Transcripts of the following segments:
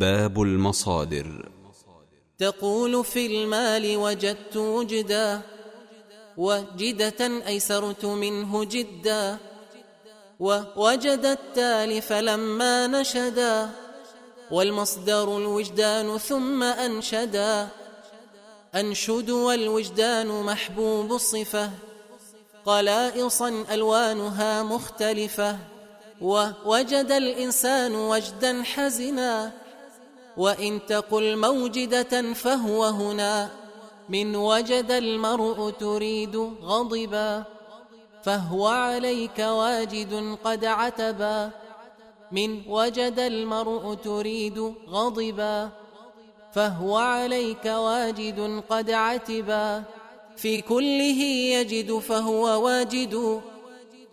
باب المصادر. تقول في المال وجدت وجدا وجدة أيسرت منه جدا ووجد التالف لما نشدا والمصدر الوجدان ثم أنشدا. أنشد والوجدان محبوب الصفة قلائصا ألوانها مختلفة ووجد الإنسان وجدا حزنا. وإن تقل موجدة فهو هنا. من وجد المرء تريد غضبا فهو عليك واجد قد عتبا. من وجد المرء تريد غضبا فهو عليك واجد قد عتبا. في كله يجد فهو واجد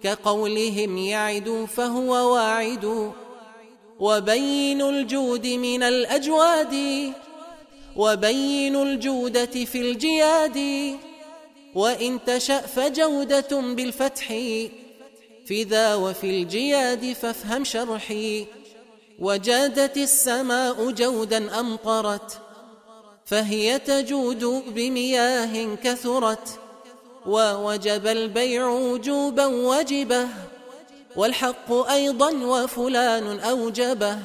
كقولهم يعد فهو واعد. وبين الجود من الأجواد وبين الجودة في الجياد وإن تشأ فجودة بالفتح في ذا وفي الجياد فافهم شرحي. وجادت السماء جودا أمطرت فهي تجود بمياه كثرت. ووجب البيع وجوبا وجبة والحق أيضا وفلان أوجبه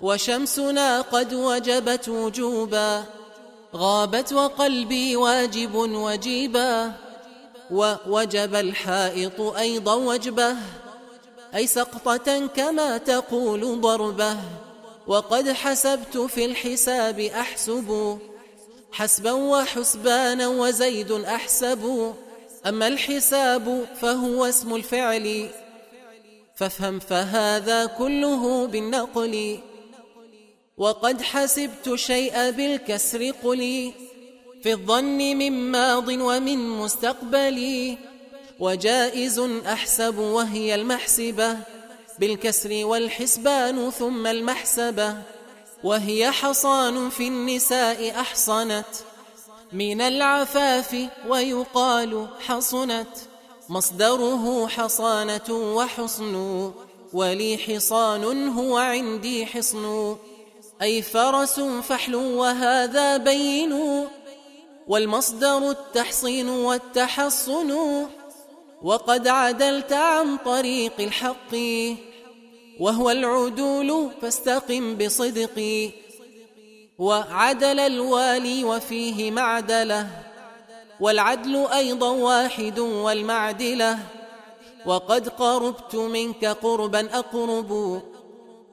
وشمسنا قد وجبت وجوبا غابت وقلبي واجب وجيبا ووجب الحائط أيضا وجبه أي سقطة كما تقول ضربه وقد حسبت في الحساب أحسب حسبا وحسبانا وزيد أحسب أما الحساب فهو اسم الفعل فافهم فهذا كله بالنقل. وقد حسبت شيء بالكسر قلي في الظن من ماض ومن مستقبل. وجائز أحسب وهي المحسبة بالكسر والحسبان ثم المحسبة. وهي حصان في النساء أحصنت من العفاف ويقال حصنت. مصدره حصانة وحصن ولي حصان هو عندي حصن. أي فرس فحل وهذا بين. والمصدر التحصين والتحصن. وقد عدلت عن طريق الحق. وهو العدول فاستقم بصدق وعدل الوالي وفيه معدله. والعدل أيضا واحد والمعدلة. وقد قربت منك قربا أقرب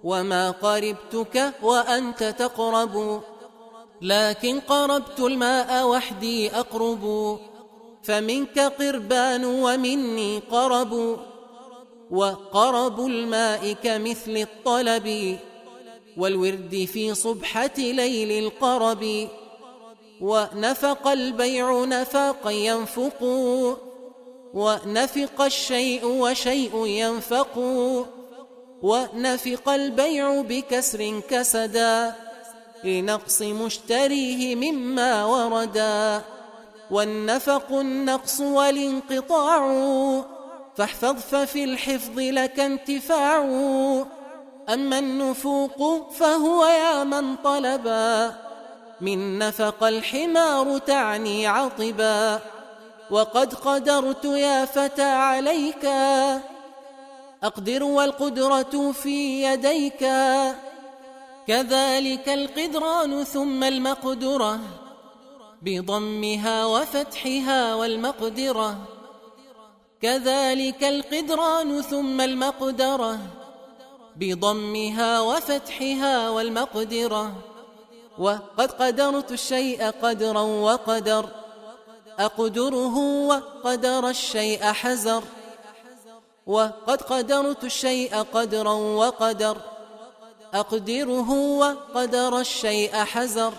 وما قربتك وأنت تقرب. لكن قربت الماء وحدي أقرب فمنك قربان ومني قرب. وقرب الماء كمثل الطلب والورد في صبحة ليل القرب. ونفق البيع نفاقا ينفق ونفق الشيء وشيء ينفق ونفق البيع بكسر كسدا لنقص مشتريه مما وردا والنفق النقص والانقطاع فاحفظ ففي الحفظ لك انتفاع. أما النفوق فهو يا من طلبا من نفق الحمار تعني عطبا. وقد قدرت يا فتى عليك. أقدر والقدرة في يديك. كذلك القدران ثم المقدرة بضمها وفتحها والمقدرة. كذلك القدران ثم المقدرة بضمها وفتحها والمقدرة. وقد قدرت الشيء قدرا وقدر أقدره وقدر الشيء حزر وقد قدرت الشيء قدرا وقدر أقدره وقدر الشيء حزر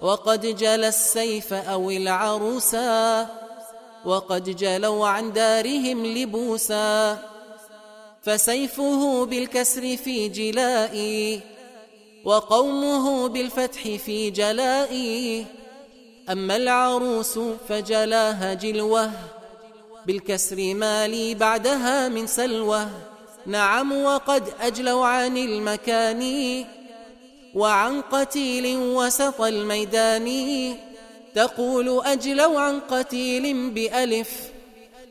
وقد جل السيف أو العروسا وقد جلوا عن دارهم لبوسا فسيفه بالكسر في جلائي وقومه بالفتح في جلائي أما العروس فجلاها جلوة بالكسر ما لي بعدها من سلوة. نعم وقد أجلوا عن المكان وعن قتيل وسط الميدان. تقول أجلوا عن قتيل بألف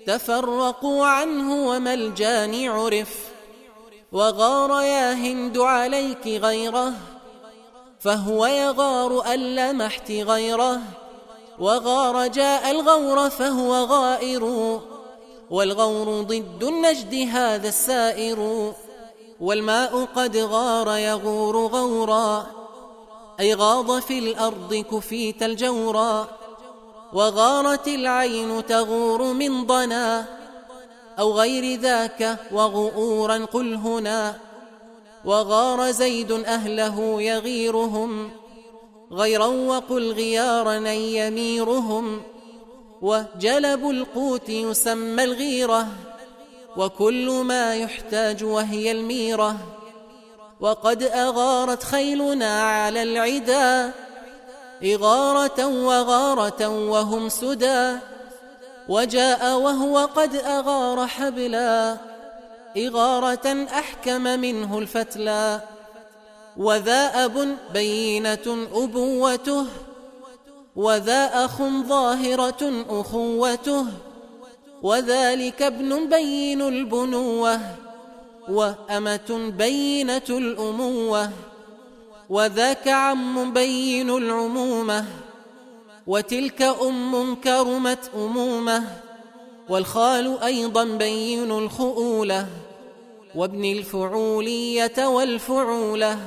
تفرقوا عنه وما الجاني عرف. وغار يا هند عليك غيره فهو يغار أن لمحت غيره وغار جاء الغور فهو غائر والغور ضد النجد هذا السائر والماء قد غار يغور غورا أي غاض في الأرض كفيت الجورا وغارت العين تغور من ضنا. أو غير ذاك وغؤورا قل هنا وغار زيد أهله يغيرهم غيرا وقل غيارا يميرهم وجلب القوت يسمى الغيرة وكل ما يحتاج وهي الميرة وقد أغارت خيلنا على العدا إغارة وغارة وهم سدى وجاء وهو قد أغار حبلا إغارة أحكم منه الفتلى وذا أب بينة أبوته وذا أخ ظاهرة أخوته. وذلك ابن بين البنوة وأمة بينة الأموة. وذاك عم بين العمومة. وتلك أم كرمت أمومة والخال أيضا بين الخؤولة. وابن الفعولية والفعولة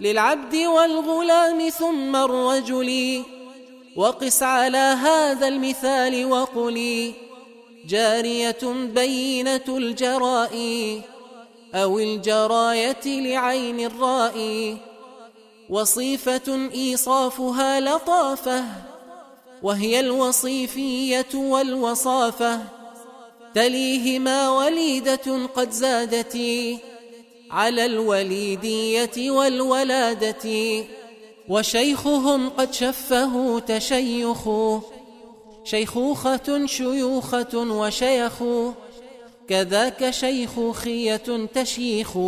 للعبد والغلام ثم الرجل. وقس على هذا المثال وقلي جارية بينة الجراء أو الجراية لعين الراء وصيفة إيصافها لطافة وهي الوصيفية والوصافة. تليهما وليدة قد زادتي على الوليدية والولادة وشيخهم قد شفه تشيخ. شيخوخة شيوخة وشيخ كذاك شيخوخية تشيخ.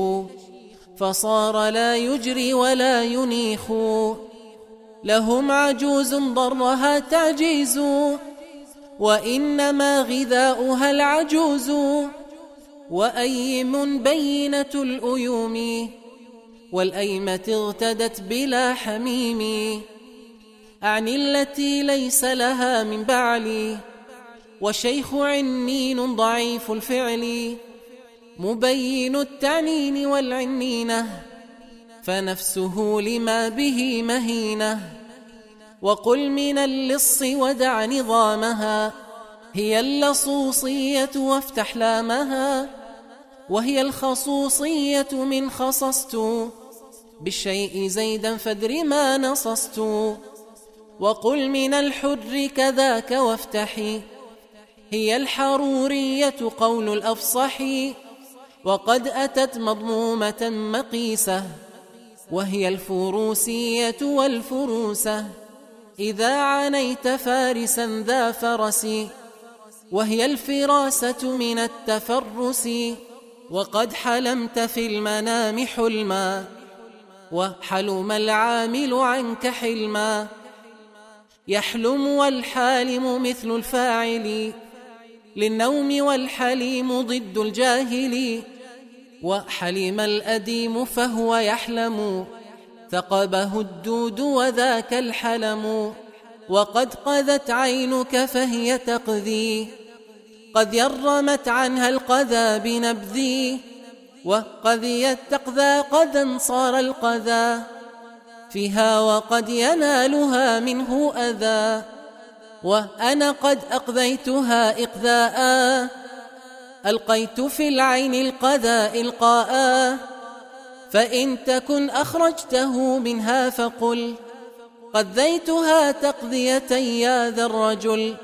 فصار لا يجري ولا ينيخ. لهم عجوز ضرها تعجيز وإنما غذاؤها العجوز. وأيم بينة الأيوم والأيمة اغتدت بلا حميم. أعني التي ليس لها من بعلي وشيخ عنين ضعيف الفعل. مبين التعنين والعنينة فنفسه لما به مهينة. وقل من اللص ودع نظامها هي اللصوصية وافتح لامها. وهي الخصوصية من خصصت بالشيء زيدا فادر ما نصصت. وقل من الحر كذاك وافتحي هي الحرورية قول الأفصح. وقد أتت مضمومة مقيسة وهي الفروسية والفروسة. إذا عنيت فارسا ذا فرس وهي الفراسة من التفرس. وقد حلمت في المنام حلما وحلم العامل عنك حلما. يحلم والحالم مثل الفاعل للنوم والحليم ضد الجاهل. وحلم الأديم فهو يحلم. ثقبه الدود وذاك الحلم. وقد قذت عينك فهي تقذي. قد يرمت عنها القذى بنبذي وقذيت تقذى قذا صار القذى. فيها وقد ينالها منه أذى. وأنا قد أقذيتها إقذاء. ألقيت في العين القذى إلقاء فإن تكن أخرجته منها فقل قذيتها تقذية يا ذا الرجل.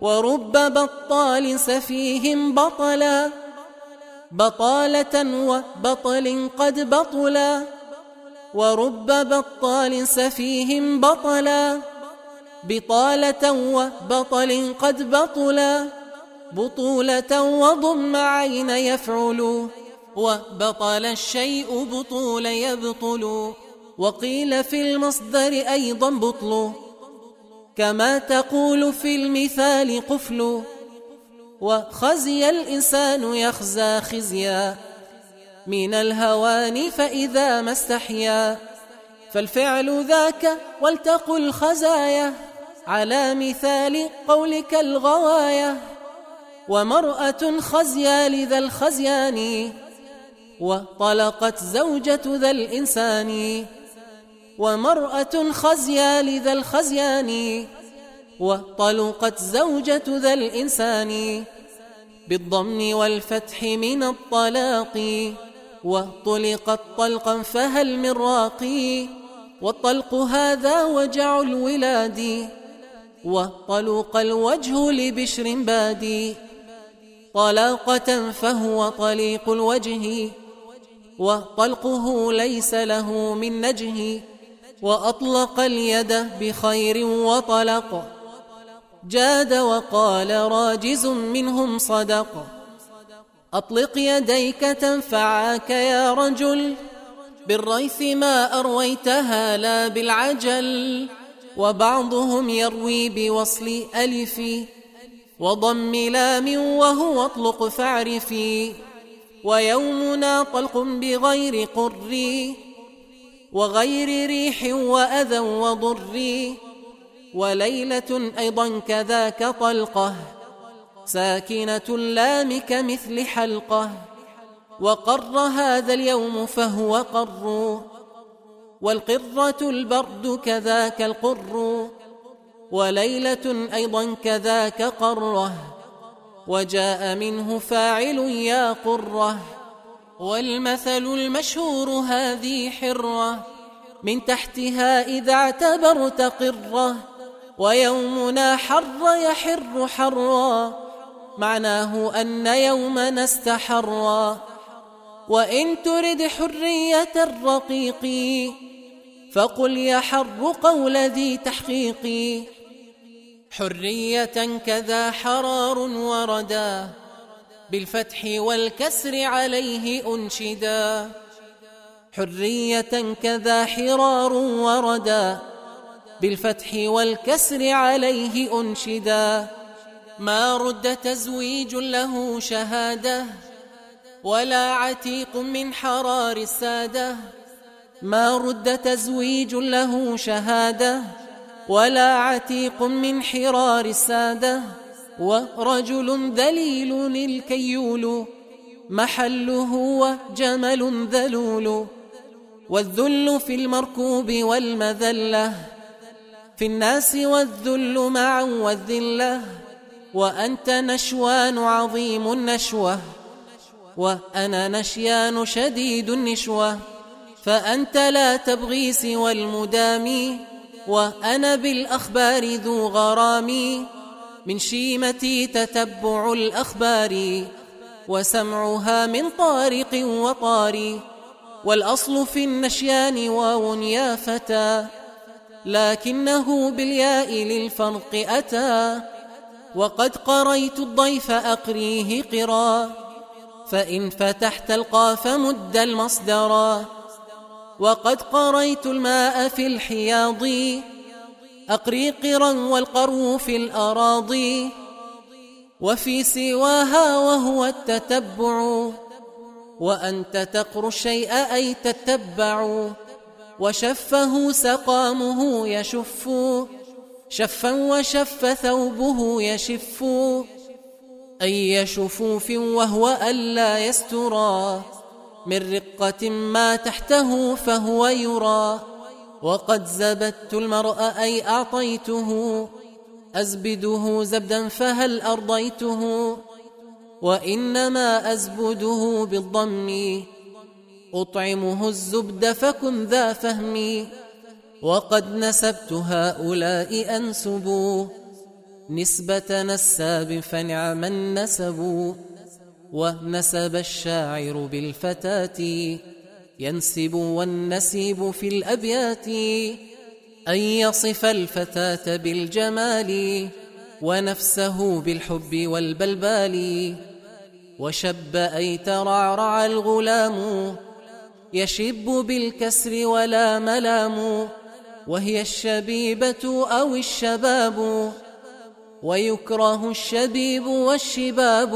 ورب بطال سفيه بطلا بطالة وبطل قد بطلا. ورب بطال سفيه بطلا بطالة وبطل قد بطلا. بطولة وضم عين يفعل وبطل الشيء بطول يبطل وقيل في المصدر أيضا بطل. كما تقول في المثال قفل وخزي الإنسان يخزى خزيا. من الهوان فإذا ما استحيا. فالفعل ذاك ولتقل خزايا على مثال قولك الغوايا. ومرأة خزيا لذا الخزيان وطلقت زوجة ذا الإنسان ومرأة خزيا لذا الخزيان وطلقت زوجة ذا الإنسان بالضم والفتح من الطلاق وطلقت طلقا فهل من راقي والطلق هذا وجع الولاد وطلق الوجه لبشر بادي. طلاقة فهو طليق الوجه وطلقه ليس له من نجه وأطلق اليد بخير وطلق. جاد وقال راجز منهم صدق. أطلق يديك تنفعاك يا رجل بالريث ما أرويتها لا بالعجل. وبعضهم يروي بوصل ألف وضم لام وهو اطلق فاعرفي. ويومنا طلق بغير قر وغير ريح وأذى وضر وليلة أيضا كذاك طلقه. ساكنة لام كمثل حلقه. وقر هذا اليوم فهو قر. والقرة البرد كذاك القر. وليلة أيضا كذاك قرة وجاء منه فاعل يا قرة والمثل المشهور هذه حرة من تحتها إذا اعتبرت قرة ويومنا حر يحر حرا معناه أن يومنا استحرا. وإن ترد حرية الرقيق فقل يحر قول ذي تحقيق. حرية كذا حرار وردا بالفتح والكسر عليه أنشدا. حرية كذا حرار وردا بالفتح والكسر عليه أنشدا. ما رد تزويج له شهادة ولا عتيق من حرار السادة. ما رد تزويج له شهادة ولا عتيق من حرار السادة ورجل ذليل الكيول محله وجمل ذلول والذل في المركوب والمذلة في الناس والذل معا والذلة وأنت نشوان عظيم النشوة وأنا نشيان شديد النشوة فأنت لا تبغي سوى المدام وأنا بالأخبار ذو غرام من شيمتي تتبع الأخبار وسمعها من طارق وطاري والأصل في النشيان واو يا فتى لكنه بالياء للفرق أتى وقد قريت الضيف أقريه قرا فإن فتحت القاف مد المصدرا. وقد قريت الماء في الحياض أقري قرا والقرو في الأراضي وفي سواها وهو التتبع وأنت تقر الشيء أي تتبع وشفه سقامه يشف شفا وشف ثوبه يشف أي شفوف وهو ألا يسترى من رقة ما تحته فهو يرى. وقد زبدت المرء أي أعطيته. أزبده زبدا فهل أرضيته؟ وإنما أزبده بالضم. أطعمه الزبد فكن ذا فهمي وقد نسبت هؤلاء أنسبوا. نسبة نساب فنعم النسب. ونسب الشاعر بالفتاة. ينسب والنسيب في الأبيات. أن يصف الفتاة بالجمال ونفسه بالحب والبلبال. وشب أي ترعرع الغلام. يشب بالكسر ولا ملام. وهي الشبيبة أو الشباب. ويكره الشبيب والشباب.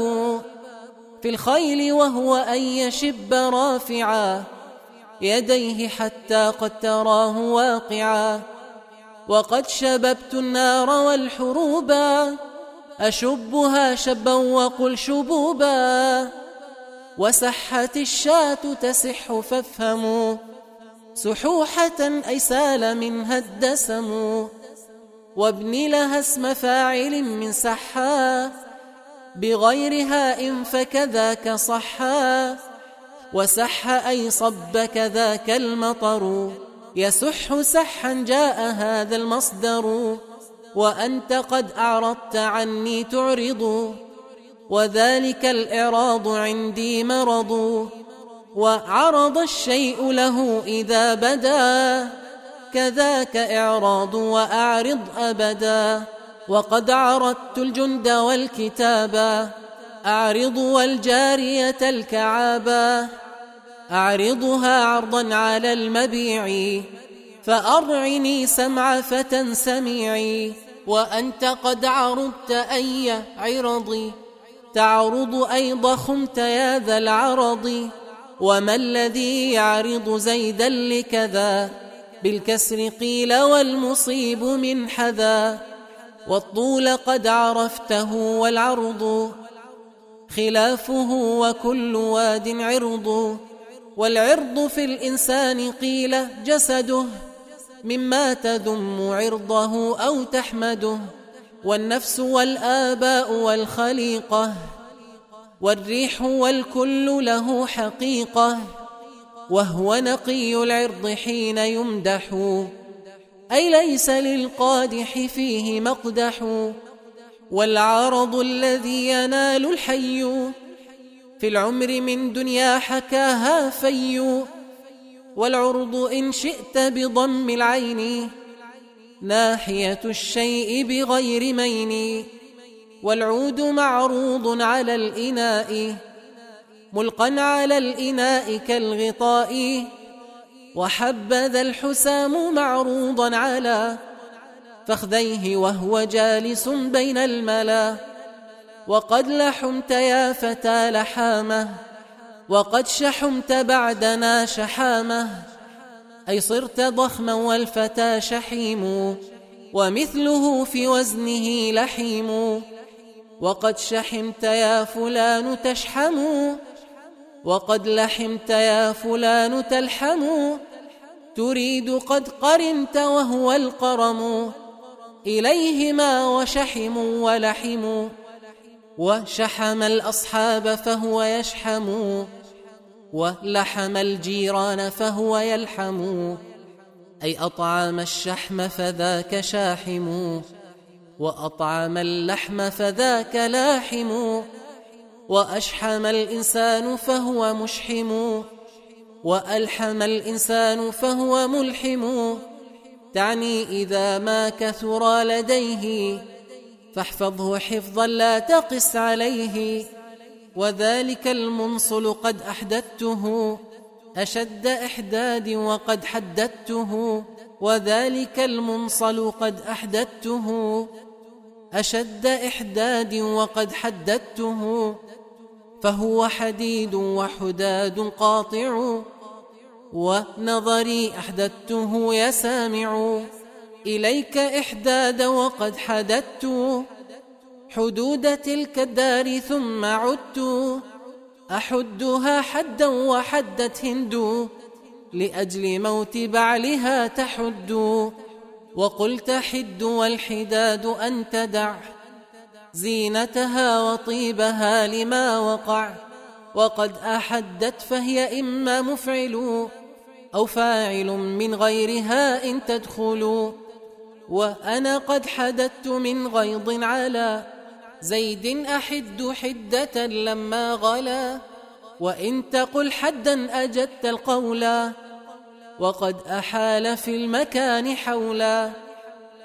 في الخيل وهو أن يشب رافعا. يديه حتى قد تراه واقعا. وقد شببت النار والحروبا. أشبها شبا وقل شبوبا. وسحت الشاة تسح فافهموا. سحوحة أي سال منها الدسم. وابن لها اسم فاعل من سحا. بغيرها إن فكذاك صحا وسح أي صب كذاك المطر يسح سحا جاء هذا المصدر وأنت قد أعرضت عني تعرض وذلك الإعراض عندي مرض وعرض الشيء له إذا بدا كذاك إعراض وأعرض أبدا وقد عرضت الجند والكتابا أعرض والجارية الكعابا أعرضها عرضا على المبيع فأرعني سمع فتى سميعي وأنت قد عرضت أي عرضي تعرض أي ضخمت يا ذا العرض وما الذي يعرض زيدا لكذا بالكسر قيل والمصيب من حذا. والطول قد عرفته والعرض خلافه وكل واد عرض والعرض في الإنسان قيل جسده مما تذم عرضه أو تحمده والنفس والآباء والخليقة والريح والكل له حقيقة وهو نقي العرض حين يمدح أي ليس للقادح فيه مقدح. والعرض الذي ينال الحي في العمر من دنيا حكاها في. والعرض إن شئت بضم العين ناحية الشيء بغير مين. والعود معروض على الإناء ملقا على الإناء كالغطاء. وحبذا الحسام معروضا على فخذيه وهو جالس بين الملا. وقد لحمت يا فتى لحامة وقد شحمت بعدنا شحامة. أي صرت ضخما والفتى شحيم ومثله في وزنه لحيم. وقد شحمت يا فلان تشحم وقد لحمت يا فلان تلحم. تريد قد قرنت وهو القرم. إليهما وشحم ولحم. وشحم الأصحاب فهو يشحم. ولحم الجيران فهو يلحم. أي أطعم الشحم فذاك شاحم. وأطعم اللحم فذاك لاحم. وأشحم الإنسان فهو مشحم. وألحم الإنسان فهو ملحم. تعني إذا ما كثر لديه فاحفظه حفظا لا تقس عليه. وذلك المنصل قد أحددته أشد إحداد وقد حددته. وذلك المنصل قد أحددته. أشد إحداد وقد حددته فهو حديد وحداد قاطع ونظري أحددته يا سامع إليك إحداد وقد حددت حدود تلك الدار ثم عدت أحدها حدا وحدت هند لأجل موت بعلها تحد. وقلت حد والحداد أن تدع زينتها وطيبها لما وقع وقد أحدت فهي إما مفعل أو فاعل من غيرها إن تدخل وأنا قد حددت من غيض على زيد أحد حدة لما غلا وإن تقل حدا أجدت القولا وقد أحال في المكان حولا.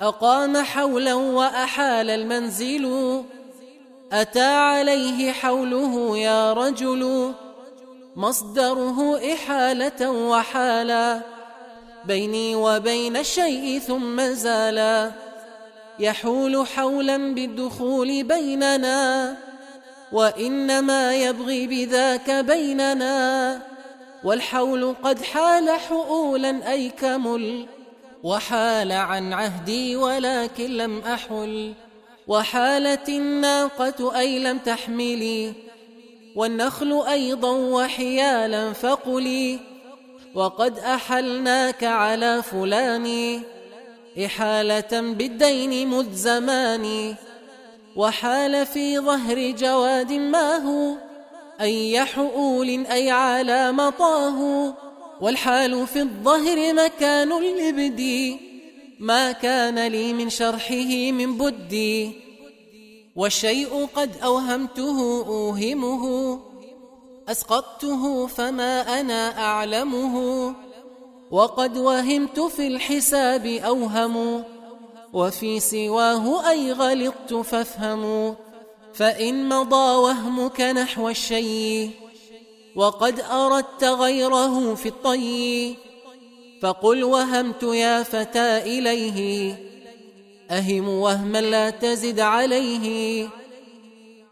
أقام حولا وأحال المنزل. أتى عليه حوله يا رجل. مصدره إحالة وحالا. بيني وبين الشيء ثم زالا. يحول حولا بالدخول بيننا. وإنما يبغي بذاك بيننا. والحول قد حال حؤولا أي كمل وحال عن عهدي ولكن لم أحل وحالت الناقة أي لم تحملي والنخل أيضا وحيالا فقلي وقد أحلناك على فلان إحالة بالدين مذ زماني وحال في ظهر جواد ما هو أي حؤول أي على مطاه والحال في الظهر مكان الإبدي ما كان لي من شرحه من بدي والشيء قد أوهمته أوهمه. أسقطته فما أنا أعلمه وقد وهمت في الحساب أوهم. وفي سواه أي غلطت فافهموا. فإن مضى وهمك نحو الشيء وقد أردت غيره في الطي فقل وهمت يا فتى إليه أهم وهما لا تزد عليه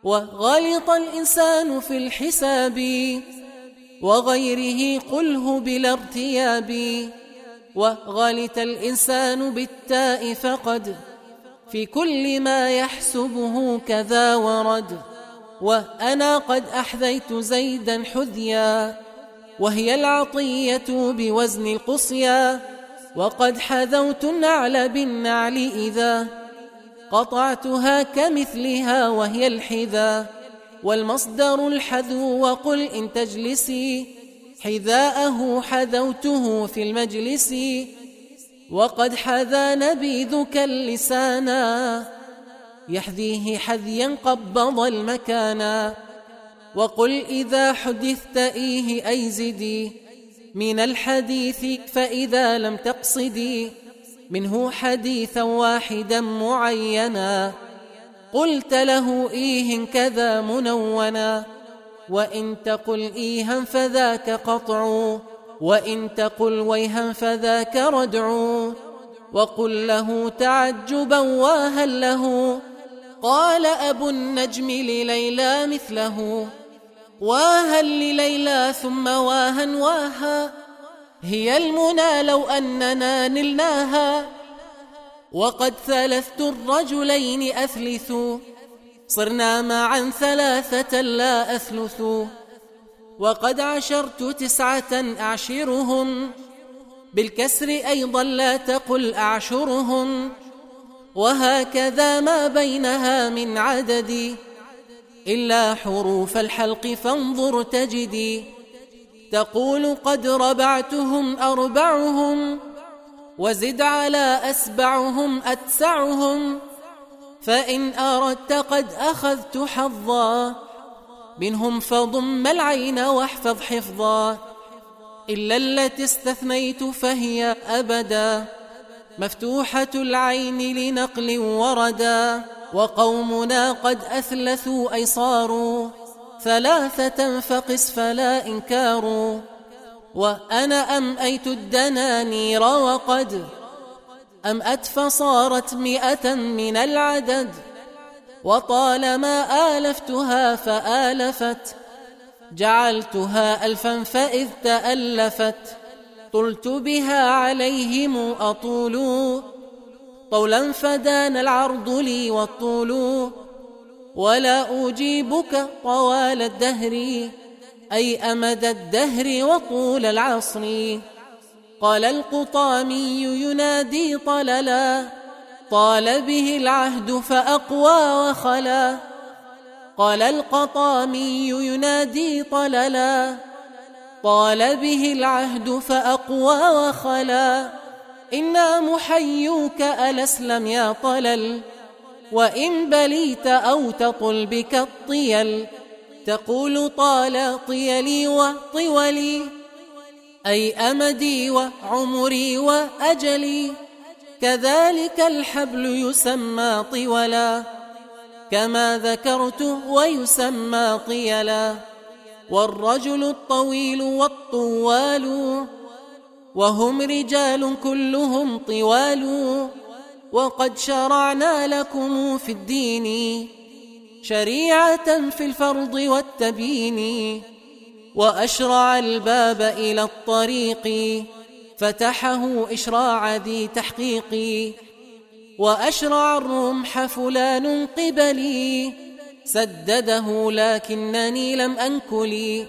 وغلط الإنسان في الحساب وغيره قله بلا ارتياب وغلط الإنسان بالتاء فقد في كل ما يحسبه كذا ورد. وأنا قد أحذيت زيدا حذيا وهي العطية بوزن القصيا. وقد حذوت النعل بالنعل إذا قطعتها كمثلها وهي الحذا. والمصدر الحذو وقل إن تجلسي حذاءه حذوته في المجلس. وقد حذا نبيذك اللسانا. يحذيه حذيا قبض المكانا. وقل إذا حدثت إيه أي زدي من الحديث فإذا لم تقصدي. منه حديثا واحدا معينا. قلت له إيه كذا منونا. وإن تقل إيها فذاك قطع. وإن تقل ويها فذاك ردع وقل له تعجبا واهل له قال أبو النجم لليلى مثله واها لليلى ثم واها واها هي المنى لو أننا نلناها وقد ثلثت الرجلين أثلث صرنا معا ثلاثة لا أثلث وقد عشرت تسعة أعشرهم بالكسر أيضا لا تقل أعشرهم وهكذا ما بينها من عدد. إلا حروف الحلق فانظر تجدي. تقول قد ربعتهم أربعهم. وزد على أسبعهم أتسعهم. فإن أردت قد أخذت حظا. منهم فضم العين واحفظ حفظا. إلا التي استثنيت فهي أبدا. مفتوحة العين لنقل وردا. وقومنا قد أثلثوا أي صاروا ثلاثة فقس فلا إنكار. وأنا أمأيت الدنانير وقد. أمأت فصارت مئة من العدد. وطالما آلفتها فآلفت. جعلتها ألفا فإذ تألفت. طلت بها عليهم أطول. طولا فدان العرض لي والطول. ولا أجيبك طوال الدهر. أي أمد الدهر وطول العصر. قال القطامي ينادي طللا. طال به العهد فأقوى وخلا. قال القطامي ينادي طللا. طال به العهد فأقوى وخلا. إنا محيوك ألسلم يا طلل. وإن بليت أو تطل بك الطيل. تقول طال طيلي وطولي. أي أمدي وعمري وأجلي. كذلك الحبل يسمى طولا كما ذكرت ويسمى طيلا والرجل الطويل والطوال وهم رجال كلهم طوال وقد شرعنا لكم في الدين شريعة في الفرض والتبيين وأشرع الباب إلى الطريق فتحه إشراع ذي تحقيق وأشرع الرمح فلان قبلي سدده لكنني لم أنكلي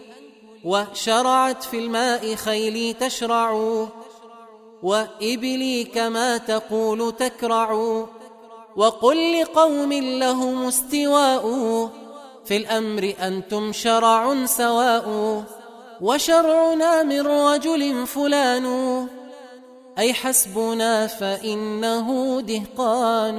وشرعت في الماء خيلي تشرع وإبلي كما تقول تكرع وقل لقوم لهم استواء في الأمر أنتم شرع سواء. وشرعنا من رجل فلان. أي حسبنا فإنه دهقان.